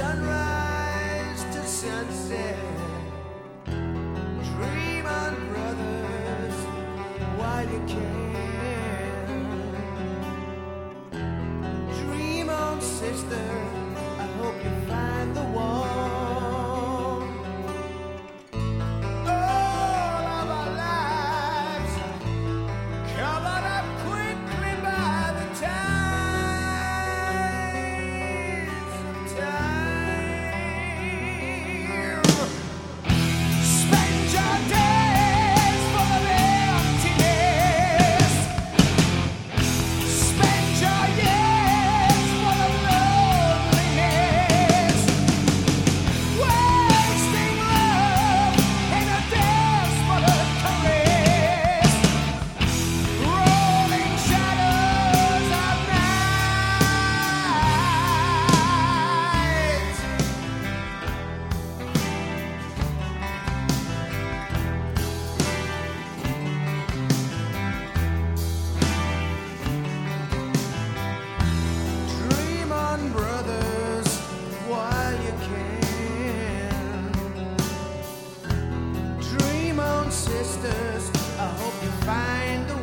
sunrise to sunset. Dream on, brothers, while you can. Dream on, sister. I hope you find the sisters. I hope you find the